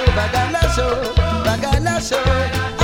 bagay la show,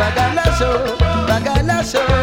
baganazo, baganazo.